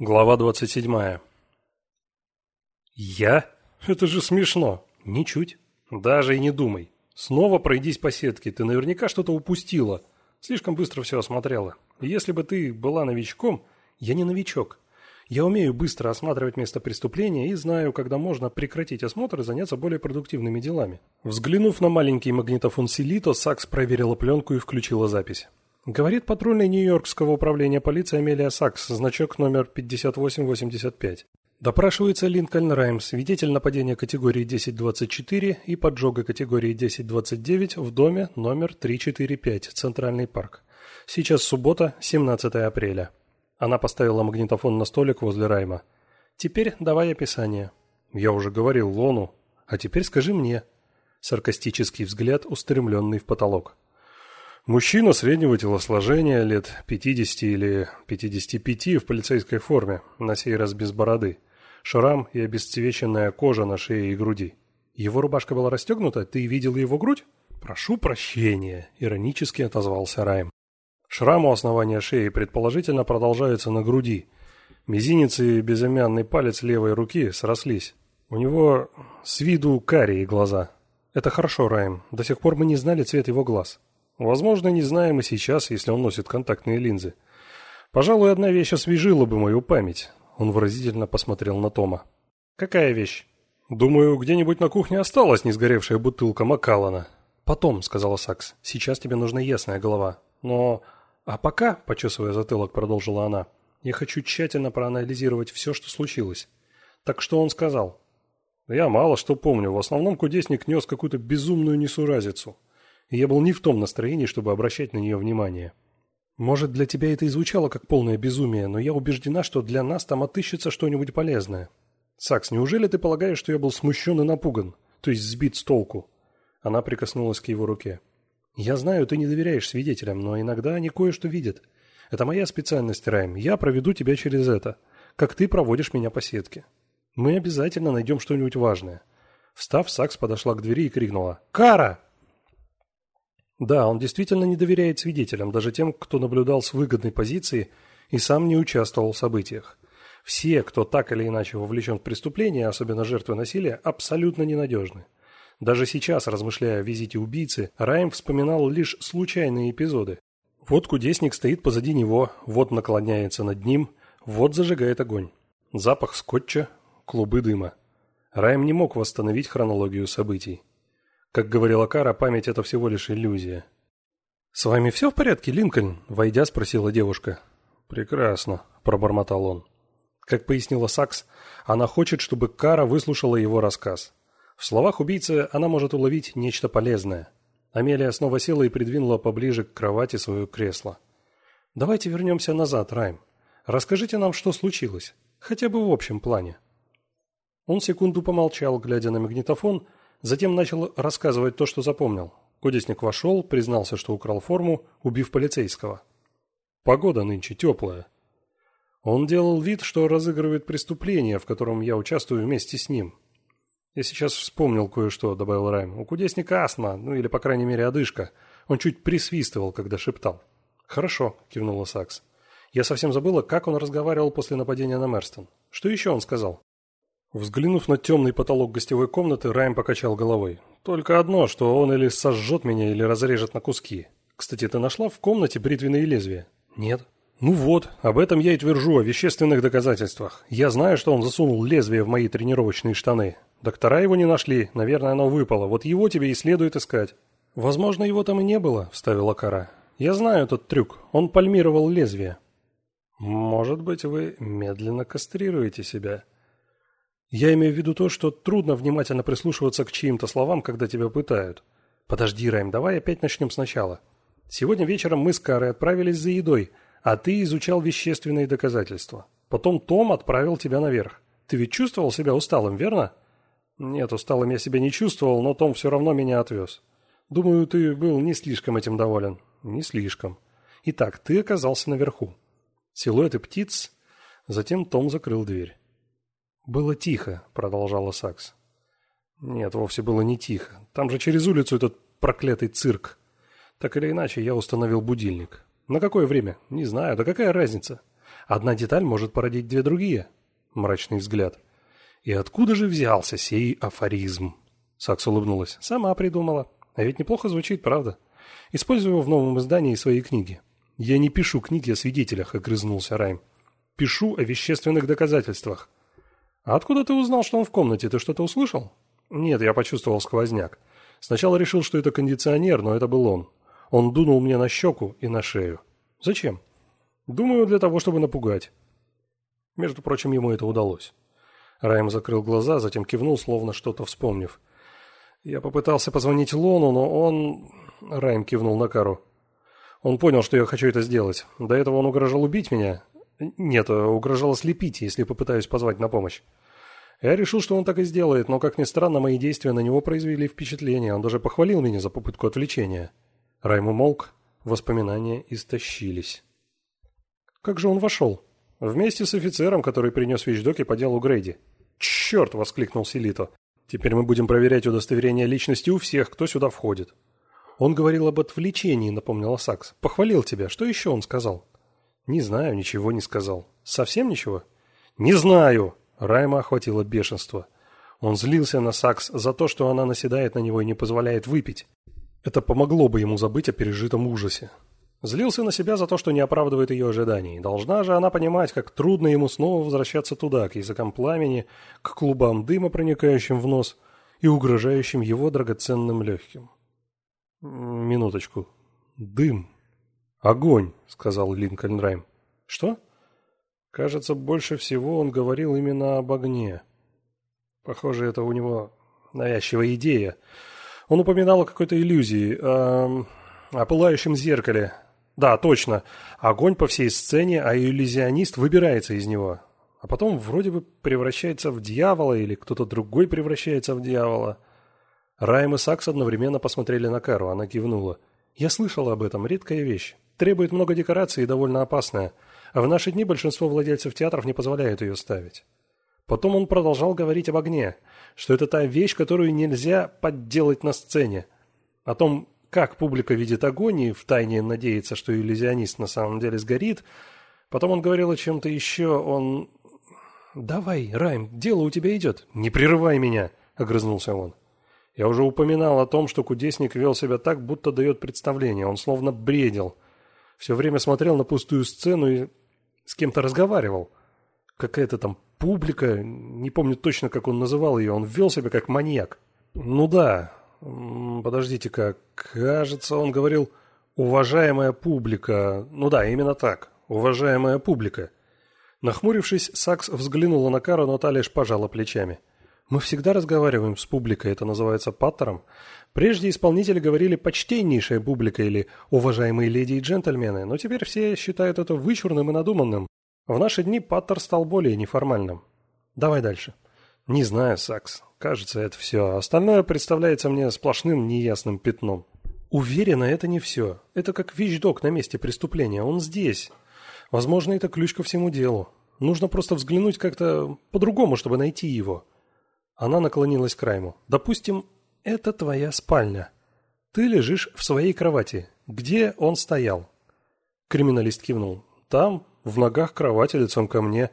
Глава 27. Я? Это же смешно. Ничуть. Даже и не думай. Снова пройдись по сетке, ты наверняка что-то упустила. Слишком быстро все осмотрела. Если бы ты была новичком, я не новичок. Я умею быстро осматривать место преступления и знаю, когда можно прекратить осмотр и заняться более продуктивными делами. Взглянув на маленький магнитофон Селито, Сакс проверила пленку и включила запись. Говорит патрульный Нью-Йоркского управления полиции Амелия Сакс, значок номер 5885. Допрашивается Линкольн Райм, свидетель нападения категории 1024 и поджога категории 1029 в доме номер 345, Центральный парк. Сейчас суббота, 17 апреля. Она поставила магнитофон на столик возле Райма. Теперь давай описание. Я уже говорил Лону. А теперь скажи мне. Саркастический взгляд, устремленный в потолок. Мужчина среднего телосложения, лет 50 или 55 в полицейской форме, на сей раз без бороды. Шрам и обесцвеченная кожа на шее и груди. Его рубашка была расстегнута? Ты видел его грудь? Прошу прощения, иронически отозвался Райм. Шрам у основания шеи предположительно продолжается на груди. Мизинец и безымянный палец левой руки срослись. У него с виду карие глаза. Это хорошо, Райм. До сих пор мы не знали цвет его глаз. Возможно, не знаем и сейчас, если он носит контактные линзы. Пожалуй, одна вещь освежила бы мою память. Он выразительно посмотрел на Тома. Какая вещь? Думаю, где-нибудь на кухне осталась несгоревшая бутылка Макалана. Потом, сказала Сакс. Сейчас тебе нужна ясная голова. Но... А пока, почесывая затылок, продолжила она, я хочу тщательно проанализировать все, что случилось. Так что он сказал? Я мало что помню. В основном кудесник нес какую-то безумную несуразицу и я был не в том настроении, чтобы обращать на нее внимание. Может, для тебя это и звучало как полное безумие, но я убеждена, что для нас там отыщется что-нибудь полезное. Сакс, неужели ты полагаешь, что я был смущен и напуган, то есть сбит с толку? Она прикоснулась к его руке. Я знаю, ты не доверяешь свидетелям, но иногда они кое-что видят. Это моя специальность, Райм. Я проведу тебя через это, как ты проводишь меня по сетке. Мы обязательно найдем что-нибудь важное. Встав, Сакс подошла к двери и крикнула «Кара!» Да, он действительно не доверяет свидетелям, даже тем, кто наблюдал с выгодной позиции и сам не участвовал в событиях. Все, кто так или иначе вовлечен в преступление, особенно жертвы насилия, абсолютно ненадежны. Даже сейчас, размышляя о визите убийцы, Райм вспоминал лишь случайные эпизоды. Вот кудесник стоит позади него, вот наклоняется над ним, вот зажигает огонь. Запах скотча, клубы дыма. Райм не мог восстановить хронологию событий. Как говорила Кара, память – это всего лишь иллюзия. «С вами все в порядке, Линкольн?» – войдя, спросила девушка. «Прекрасно», – пробормотал он. Как пояснила Сакс, она хочет, чтобы Кара выслушала его рассказ. В словах убийцы она может уловить нечто полезное. Амелия снова села и придвинула поближе к кровати свое кресло. «Давайте вернемся назад, Райм. Расскажите нам, что случилось, хотя бы в общем плане». Он секунду помолчал, глядя на магнитофон, Затем начал рассказывать то, что запомнил. Кудесник вошел, признался, что украл форму, убив полицейского. Погода нынче теплая. Он делал вид, что разыгрывает преступление, в котором я участвую вместе с ним. Я сейчас вспомнил кое-что, добавил Райм. У кудесника астма, ну или, по крайней мере, одышка. Он чуть присвистывал, когда шептал. Хорошо, кивнула Сакс. Я совсем забыла, как он разговаривал после нападения на Мерстон. Что еще он сказал? Взглянув на темный потолок гостевой комнаты, Райм покачал головой. «Только одно, что он или сожжет меня, или разрежет на куски. Кстати, ты нашла в комнате бритвенные лезвия?» «Нет». «Ну вот, об этом я и твержу, о вещественных доказательствах. Я знаю, что он засунул лезвие в мои тренировочные штаны. Доктора его не нашли, наверное, оно выпало. Вот его тебе и следует искать». «Возможно, его там и не было», — вставила Кара. «Я знаю этот трюк. Он пальмировал лезвие». «Может быть, вы медленно кастрируете себя?» Я имею в виду то, что трудно внимательно прислушиваться к чьим-то словам, когда тебя пытают. Подожди, Райм, давай опять начнем сначала. Сегодня вечером мы с Карой отправились за едой, а ты изучал вещественные доказательства. Потом Том отправил тебя наверх. Ты ведь чувствовал себя усталым, верно? Нет, усталым я себя не чувствовал, но Том все равно меня отвез. Думаю, ты был не слишком этим доволен. Не слишком. Итак, ты оказался наверху. Силуэты птиц. Затем Том закрыл дверь. «Было тихо», — продолжала Сакс. «Нет, вовсе было не тихо. Там же через улицу этот проклятый цирк. Так или иначе, я установил будильник. На какое время? Не знаю. Да какая разница? Одна деталь может породить две другие. Мрачный взгляд. И откуда же взялся сей афоризм? Сакс улыбнулась. Сама придумала. А ведь неплохо звучит, правда? Использую его в новом издании своей книги. Я не пишу книги о свидетелях, огрызнулся Райм. Пишу о вещественных доказательствах. А откуда ты узнал, что он в комнате? Ты что-то услышал? Нет, я почувствовал сквозняк. Сначала решил, что это кондиционер, но это был он. Он дунул мне на щеку и на шею. Зачем? Думаю, для того, чтобы напугать. Между прочим, ему это удалось. Райм закрыл глаза, затем кивнул, словно что-то вспомнив. Я попытался позвонить Лону, но он... Райм кивнул на Кару. Он понял, что я хочу это сделать. До этого он угрожал убить меня. Нет, угрожал ослепить, если попытаюсь позвать на помощь. Я решил, что он так и сделает, но, как ни странно, мои действия на него произвели впечатление. Он даже похвалил меня за попытку отвлечения. Райм умолк, воспоминания истощились. Как же он вошел? Вместе с офицером, который принес вещдоки по делу Грейди. «Черт!» — воскликнул Селито. «Теперь мы будем проверять удостоверение личности у всех, кто сюда входит». «Он говорил об отвлечении», — напомнила Сакс. «Похвалил тебя. Что еще он сказал?» «Не знаю, ничего не сказал». «Совсем ничего?» «Не знаю!» Райма охватило бешенство. Он злился на Сакс за то, что она наседает на него и не позволяет выпить. Это помогло бы ему забыть о пережитом ужасе. Злился на себя за то, что не оправдывает ее ожиданий. Должна же она понимать, как трудно ему снова возвращаться туда, к языкам пламени, к клубам дыма, проникающим в нос и угрожающим его драгоценным легким. «Минуточку. Дым. Огонь», — сказал Линкольн Райм. «Что?» Кажется, больше всего он говорил именно об огне. Похоже, это у него навязчивая идея. Он упоминал о какой-то иллюзии, о, о пылающем зеркале. Да, точно. Огонь по всей сцене, а иллюзионист выбирается из него. А потом вроде бы превращается в дьявола, или кто-то другой превращается в дьявола. Райм и Сакс одновременно посмотрели на Кару, она кивнула. «Я слышала об этом, редкая вещь. Требует много декораций и довольно опасная. А в наши дни большинство владельцев театров не позволяют ее ставить. Потом он продолжал говорить об огне, что это та вещь, которую нельзя подделать на сцене. О том, как публика видит огонь и втайне надеется, что иллюзионист на самом деле сгорит. Потом он говорил о чем-то еще, он... «Давай, Райм, дело у тебя идет. Не прерывай меня!» — огрызнулся он. Я уже упоминал о том, что кудесник вел себя так, будто дает представление. Он словно бредил. Все время смотрел на пустую сцену и с кем-то разговаривал. Какая-то там публика, не помню точно, как он называл ее, он вел себя как маньяк. Ну да, подождите-ка, кажется, он говорил «уважаемая публика». Ну да, именно так, «уважаемая публика». Нахмурившись, Сакс взглянула на Кару, но та лишь пожала плечами. «Мы всегда разговариваем с публикой, это называется паттером. Прежде исполнители говорили «почтеннейшая публика» или «уважаемые леди и джентльмены», но теперь все считают это вычурным и надуманным. В наши дни паттер стал более неформальным. Давай дальше. Не знаю, Сакс. Кажется, это все. Остальное представляется мне сплошным неясным пятном. Уверена, это не все. Это как вещдок на месте преступления. Он здесь. Возможно, это ключ ко всему делу. Нужно просто взглянуть как-то по-другому, чтобы найти его. Она наклонилась к Райму. Допустим, это твоя спальня. Ты лежишь в своей кровати. Где он стоял?» Криминалист кивнул. «Там, в ногах кровати, лицом ко мне.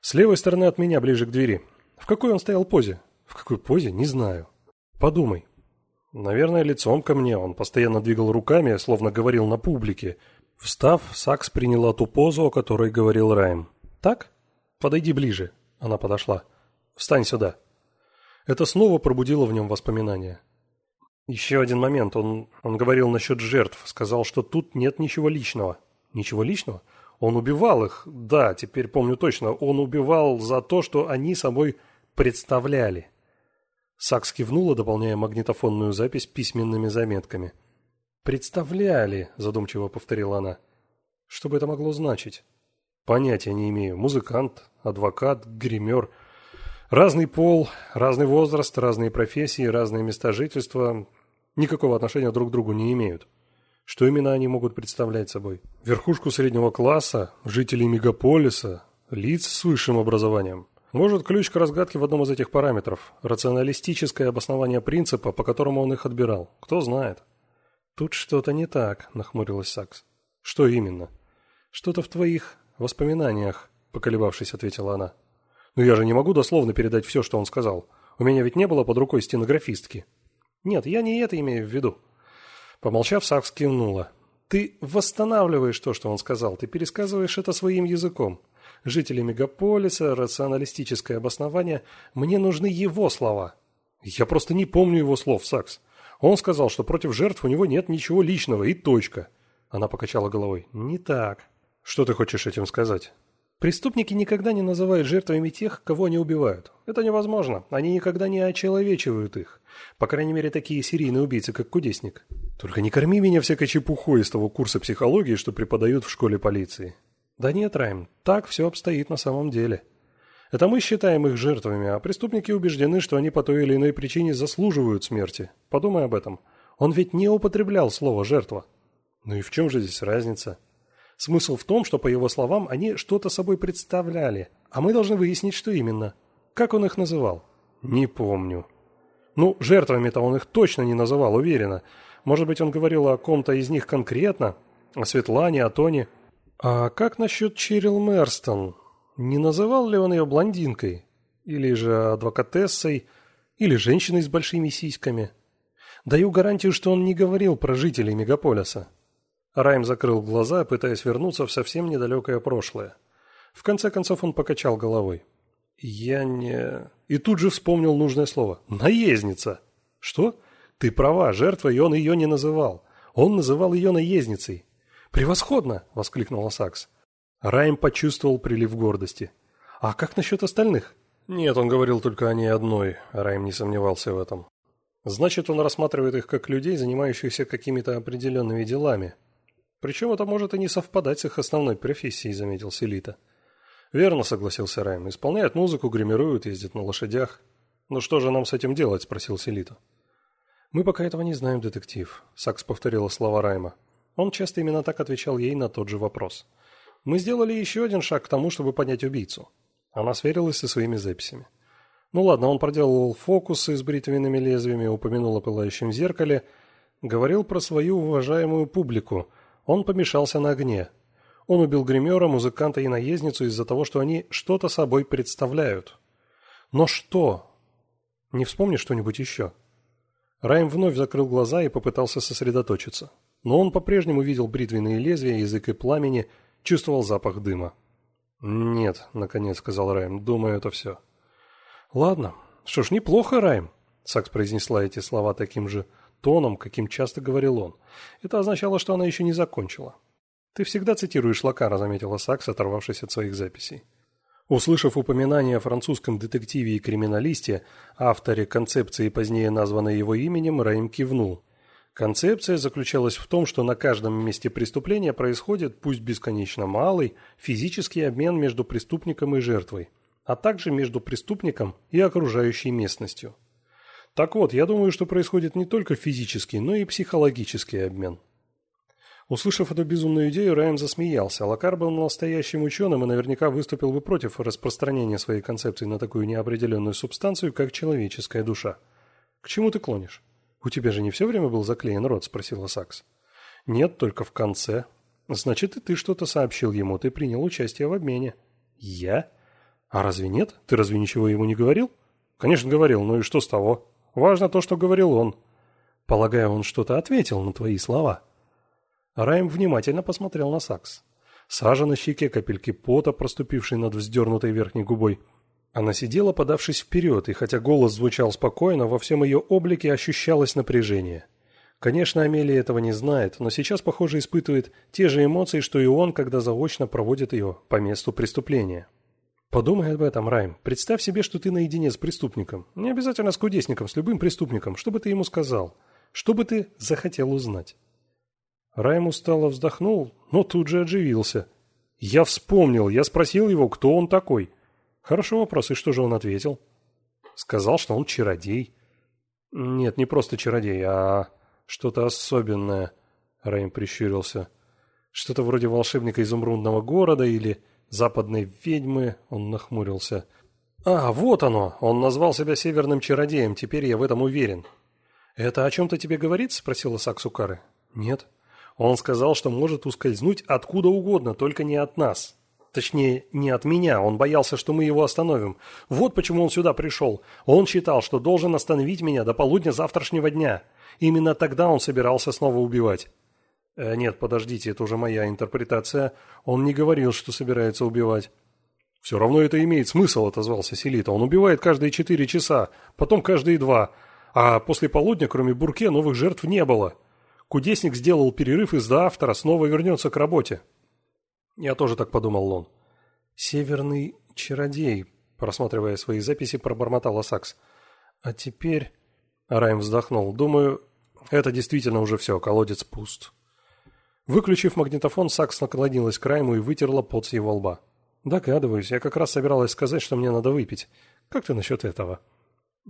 С левой стороны от меня, ближе к двери. В какой он стоял позе? В какой позе? Не знаю. Подумай. Наверное, лицом ко мне. Он постоянно двигал руками, словно говорил на публике. Встав, Сакс приняла ту позу, о которой говорил Райм. «Так? Подойди ближе». Она подошла. «Встань сюда». Это снова пробудило в нем воспоминания. Еще один момент. Он, он говорил насчет жертв. Сказал, что тут нет ничего личного. Ничего личного? Он убивал их. Да, теперь помню точно. Он убивал за то, что они собой представляли. Сакс кивнула, дополняя магнитофонную запись письменными заметками. «Представляли», – задумчиво повторила она. «Что бы это могло значить?» «Понятия не имею. Музыкант, адвокат, гример – Разный пол, разный возраст, разные профессии, разные места жительства никакого отношения друг к другу не имеют. Что именно они могут представлять собой? Верхушку среднего класса, жителей мегаполиса, лиц с высшим образованием. Может, ключ к разгадке в одном из этих параметров – рационалистическое обоснование принципа, по которому он их отбирал. Кто знает. «Тут что-то не так», – нахмурилась Сакс. «Что именно?» «Что-то в твоих воспоминаниях», – поколебавшись, ответила она. «Но я же не могу дословно передать все, что он сказал. У меня ведь не было под рукой стенографистки». «Нет, я не это имею в виду». Помолчав, Сакс кивнула. «Ты восстанавливаешь то, что он сказал. Ты пересказываешь это своим языком. Жители мегаполиса, рационалистическое обоснование. Мне нужны его слова». «Я просто не помню его слов, Сакс. Он сказал, что против жертв у него нет ничего личного и точка». Она покачала головой. «Не так. Что ты хочешь этим сказать?» Преступники никогда не называют жертвами тех, кого они убивают. Это невозможно. Они никогда не очеловечивают их. По крайней мере, такие серийные убийцы, как Кудесник. Только не корми меня всякой чепухой из того курса психологии, что преподают в школе полиции. Да нет, Райм, так все обстоит на самом деле. Это мы считаем их жертвами, а преступники убеждены, что они по той или иной причине заслуживают смерти. Подумай об этом. Он ведь не употреблял слово «жертва». Ну и в чем же здесь разница? Смысл в том, что, по его словам, они что-то собой представляли, а мы должны выяснить, что именно. Как он их называл? Не помню. Ну, жертвами-то он их точно не называл, уверенно. Может быть, он говорил о ком-то из них конкретно? О Светлане, о Тоне? А как насчет Чирил Мерстон? Не называл ли он ее блондинкой? Или же адвокатессой? Или женщиной с большими сиськами? Даю гарантию, что он не говорил про жителей мегаполиса. Райм закрыл глаза, пытаясь вернуться в совсем недалекое прошлое. В конце концов он покачал головой. «Я не...» И тут же вспомнил нужное слово. «Наездница!» «Что? Ты права, жертва, и он ее не называл. Он называл ее наездницей». «Превосходно!» — воскликнула Сакс. Райм почувствовал прилив гордости. «А как насчет остальных?» «Нет, он говорил только о ней одной», — Райм не сомневался в этом. «Значит, он рассматривает их как людей, занимающихся какими-то определенными делами, причем это может и не совпадать с их основной профессией, заметил Селита. Верно, согласился Райм. Исполняют музыку, гримируют, ездят на лошадях. Ну что же нам с этим делать? спросил Селита. Мы пока этого не знаем, детектив, Сакс повторила слова Райма. Он часто именно так отвечал ей на тот же вопрос. Мы сделали еще один шаг к тому, чтобы понять убийцу. Она сверилась со своими записями. Ну ладно, он проделывал фокусы с бритвенными лезвиями, упомянул о пылающем зеркале, говорил про свою уважаемую публику – он помешался на огне. Он убил гримера, музыканта и наездницу из-за того, что они что-то собой представляют. Но что? Не вспомнишь что-нибудь еще? Райм вновь закрыл глаза и попытался сосредоточиться. Но он по-прежнему видел бритвенные лезвия, язык и пламени, чувствовал запах дыма. «Нет», — наконец сказал Райм, — «думаю, это все». «Ладно. Что ж, неплохо, Райм», — Сакс произнесла эти слова таким же тоном, каким часто говорил он. Это означало, что она еще не закончила. «Ты всегда цитируешь Лакара», — заметила Сакс, оторвавшись от своих записей. Услышав упоминание о французском детективе и криминалисте, авторе концепции, позднее названной его именем, Раим кивнул. Концепция заключалась в том, что на каждом месте преступления происходит, пусть бесконечно малый, физический обмен между преступником и жертвой, а также между преступником и окружающей местностью. Так вот, я думаю, что происходит не только физический, но и психологический обмен. Услышав эту безумную идею, Райан засмеялся. Лакар был настоящим ученым и наверняка выступил бы против распространения своей концепции на такую неопределенную субстанцию, как человеческая душа. «К чему ты клонишь?» «У тебя же не все время был заклеен рот?» – спросила Сакс. «Нет, только в конце». «Значит, и ты что-то сообщил ему, ты принял участие в обмене». «Я? А разве нет? Ты разве ничего ему не говорил?» «Конечно, говорил, ну и что с того?» Важно то, что говорил он. Полагаю, он что-то ответил на твои слова. Райм внимательно посмотрел на Сакс. Сажа на щеке, капельки пота, проступившей над вздернутой верхней губой. Она сидела, подавшись вперед, и хотя голос звучал спокойно, во всем ее облике ощущалось напряжение. Конечно, Амелия этого не знает, но сейчас, похоже, испытывает те же эмоции, что и он, когда заочно проводит ее по месту преступления. Подумай об этом, Райм. Представь себе, что ты наедине с преступником. Не обязательно с кудесником, с любым преступником. Что бы ты ему сказал? Что бы ты захотел узнать? Райм устало вздохнул, но тут же оживился. Я вспомнил, я спросил его, кто он такой. Хороший вопрос, и что же он ответил? Сказал, что он чародей. Нет, не просто чародей, а что-то особенное. Райм прищурился. Что-то вроде волшебника изумрудного города или западной ведьмы, он нахмурился. «А, вот оно! Он назвал себя северным чародеем, теперь я в этом уверен». «Это о чем-то тебе говорит?» – спросила Саксукары. «Нет». Он сказал, что может ускользнуть откуда угодно, только не от нас. Точнее, не от меня, он боялся, что мы его остановим. Вот почему он сюда пришел. Он считал, что должен остановить меня до полудня завтрашнего дня. Именно тогда он собирался снова убивать. Э, нет, подождите, это уже моя интерпретация. Он не говорил, что собирается убивать. «Все равно это имеет смысл», — отозвался Селита. «Он убивает каждые четыре часа, потом каждые два. А после полудня, кроме Бурке, новых жертв не было. Кудесник сделал перерыв из-за автора, снова вернется к работе». Я тоже так подумал, Лон. «Северный чародей», — просматривая свои записи, пробормотал Сакс. «А теперь...» — Райм вздохнул. «Думаю, это действительно уже все, колодец пуст». Выключив магнитофон, Сакс наклонилась к Райму и вытерла пот с его лба. «Догадываюсь, я как раз собиралась сказать, что мне надо выпить. Как ты насчет этого?»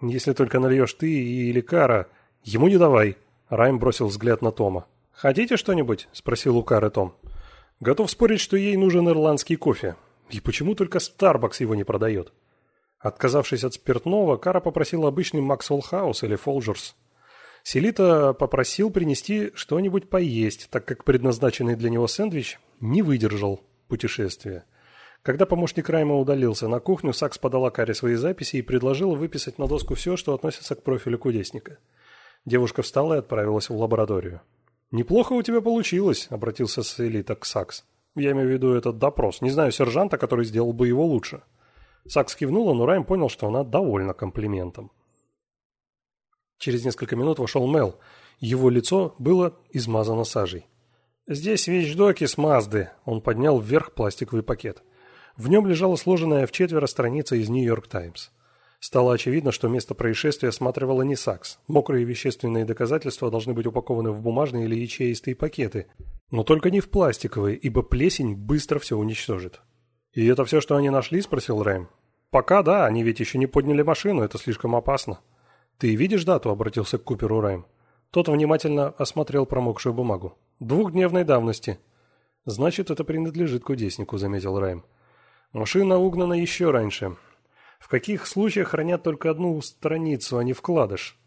«Если только нальешь ты или Кара, ему не давай», — Райм бросил взгляд на Тома. «Хотите что-нибудь?» — спросил у Кары Том. «Готов спорить, что ей нужен ирландский кофе. И почему только Старбакс его не продает?» Отказавшись от спиртного, Кара попросила обычный Максвелл Хаус или Фолджерс. Селита попросил принести что-нибудь поесть, так как предназначенный для него сэндвич не выдержал путешествия. Когда помощник Райма удалился на кухню, Сакс подала Каре свои записи и предложила выписать на доску все, что относится к профилю кудесника. Девушка встала и отправилась в лабораторию. «Неплохо у тебя получилось», — обратился Селита к Сакс. «Я имею в виду этот допрос. Не знаю сержанта, который сделал бы его лучше». Сакс кивнула, но Райм понял, что она довольна комплиментом. Через несколько минут вошел Мел. Его лицо было измазано сажей. «Здесь вещдоки с Мазды», — он поднял вверх пластиковый пакет. В нем лежала сложенная в четверо страница из «Нью-Йорк Таймс». Стало очевидно, что место происшествия осматривала не САКС. Мокрые вещественные доказательства должны быть упакованы в бумажные или ячеистые пакеты. Но только не в пластиковые, ибо плесень быстро все уничтожит. «И это все, что они нашли?» – спросил Рэм. «Пока да, они ведь еще не подняли машину, это слишком опасно». «Ты видишь дату?» – обратился к Куперу Райм. Тот внимательно осмотрел промокшую бумагу. «Двухдневной давности». «Значит, это принадлежит кудеснику», – заметил Райм. «Машина угнана еще раньше. В каких случаях хранят только одну страницу, а не вкладыш?»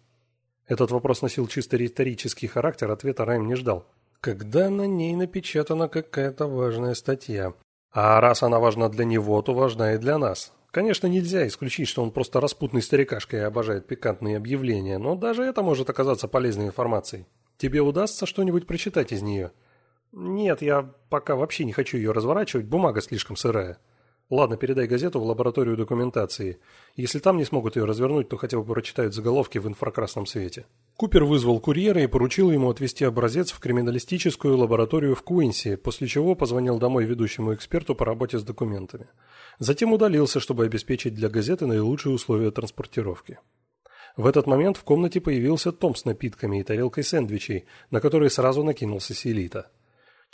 Этот вопрос носил чисто риторический характер, ответа Райм не ждал. «Когда на ней напечатана какая-то важная статья. А раз она важна для него, то важна и для нас. Конечно, нельзя исключить, что он просто распутный старикашка и обожает пикантные объявления, но даже это может оказаться полезной информацией. Тебе удастся что-нибудь прочитать из нее? Нет, я пока вообще не хочу ее разворачивать, бумага слишком сырая. Ладно, передай газету в лабораторию документации. Если там не смогут ее развернуть, то хотя бы прочитают заголовки в инфракрасном свете. Купер вызвал курьера и поручил ему отвезти образец в криминалистическую лабораторию в Куинси, после чего позвонил домой ведущему эксперту по работе с документами. Затем удалился, чтобы обеспечить для газеты наилучшие условия транспортировки. В этот момент в комнате появился Том с напитками и тарелкой сэндвичей, на которые сразу накинулся Селита.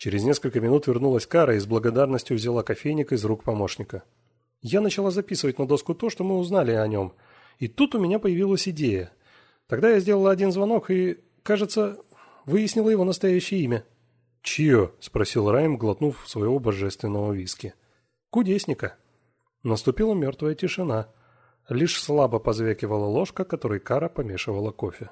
Через несколько минут вернулась Кара и с благодарностью взяла кофейник из рук помощника. Я начала записывать на доску то, что мы узнали о нем. И тут у меня появилась идея – Тогда я сделала один звонок и, кажется, выяснила его настоящее имя. «Чье?» – спросил Райм, глотнув своего божественного виски. «Кудесника». Наступила мертвая тишина. Лишь слабо позвякивала ложка, которой Кара помешивала кофе.